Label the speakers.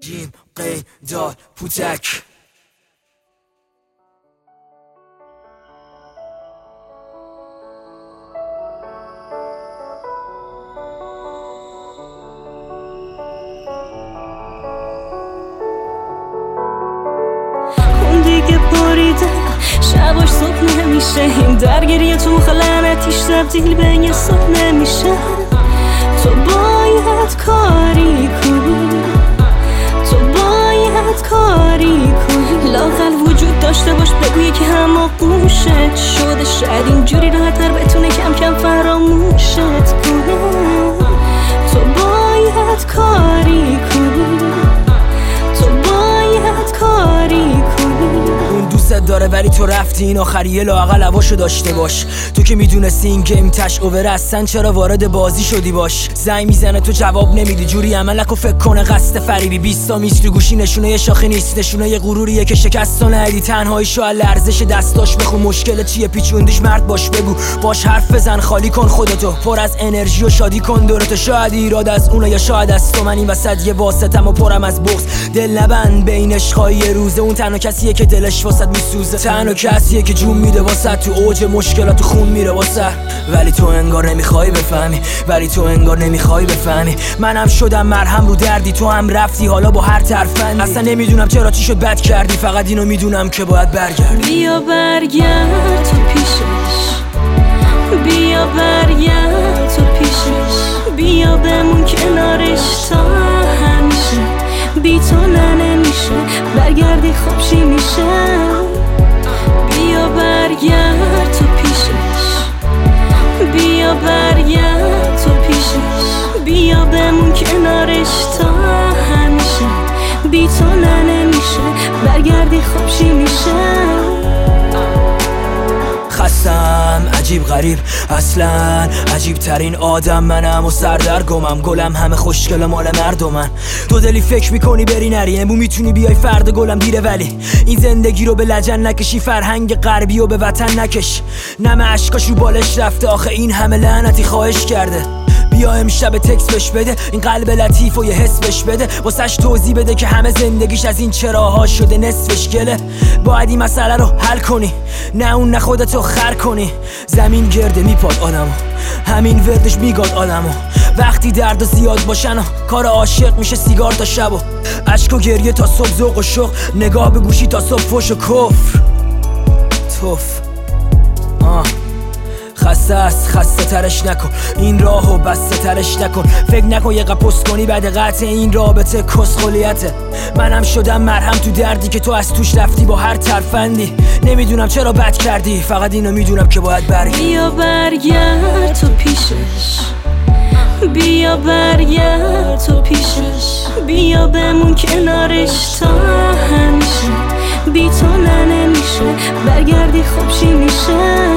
Speaker 1: جیم قی دال پوتک
Speaker 2: شباش صبح نمیشه. این درگیری تو خلنتیش تبدیل به یه صبح نمیشه. کاری کنی. تو باید کاری کنی. لاغل وجود داشته باش بگویی که همه قوشت شده. شاید اینجوری راحتر
Speaker 1: اون دوستت داره ولی تو رفتی این آخریه لاقل هواشو داشته باش. تو که می‌دونستی این گیم تش اوور هستن چرا وارد بازی شدی باش؟ زنگ می‌زنه تو جواب نمیدی جوری عمل نکن فکر کنه قصد فریبی. بیستا میست تو گوشی نشونه یه شاخی نیست نشونه یه غروریه که شکست و ندی. تنهایی شو لرزش دستاش بخون. مشکل چیه؟ پیچوندیش مرد باش بگو. باش حرف بزن خالی کن خودتو. پر از انرژی و شادی کن دورتو. شاید ایراد از اونه یا شاید از تو. من این وسط یه واسطم و پرم از بغز دل نبند عشقای یه روزه. اون تنها کسیه که دلش واسط میسوزه تنها کسیه که جون میده واسط تو اوج مشکلات خون میره واسه. ولی تو انگار نمی‌خوای بفهمی. ولی تو انگار نمی‌خوای بفهمی. منم شدم مرهم رو دردی. تو هم رفتی حالا با هر طرفن اصلا نمی‌دونم چرا چی شد بد کردی. فقط اینو می‌دونم که باید برگردی.
Speaker 2: بیا برگرد تو پیشش. بیا برگرد تو پیشش. بیا بمون کنارش بمون کنارش تا همیشه. بی تو نمیشه برگردی خوب چی میشه؟
Speaker 1: خستم عجیب غریب. اصلا عجیب ترین آدم منم و سردرگمم. گلم همه خوشگل مال مردمن. دو دلی فکر می‌کنی بری نری. امو می‌تونی بیای فرد گلم دیره ولی این زندگی رو به لجن نکشی. فرهنگ غربی و به وطن نکش. نم اشکاش رو بالش رفته. آخه این همه لعنتی خواهش کرده. بیا امشب تکس بش بده؟ این قلب لطیف و یه حس بش بده. واسش توضیح بده که همه زندگیش از این چراها شده نصفش گله. باید این مسئله رو حل کنی. نه اون نه خودتو خر کنی. زمین گرده میپاد آدمو همین وردش میگاد آدمو وقتی درد و زیاد باشن و کار عاشق میشه سیگار تا شب و عشق و گریه تا صبح ذوق و شوق. نگاه به گوشی تا صبح فش و کفر. توف. خسته است خسته ترش نکن. این راهو بسته ترش نکن. فکر نکن یه پست کنی بعد قطع این رابطه کسخولیته منم شدم مرهم تو دردی که تو از توش رفتی با هر ترفندی. نمی‌دونم چرا بد کردی فقط اینو می‌دونم که باید برگردی
Speaker 2: بیا برگرد تو پیشش. بیا برگرد تو پیشش. بیا بمون کنارش تا همیشه. بی تو نه نمیشه برگردی خوب چی میشه؟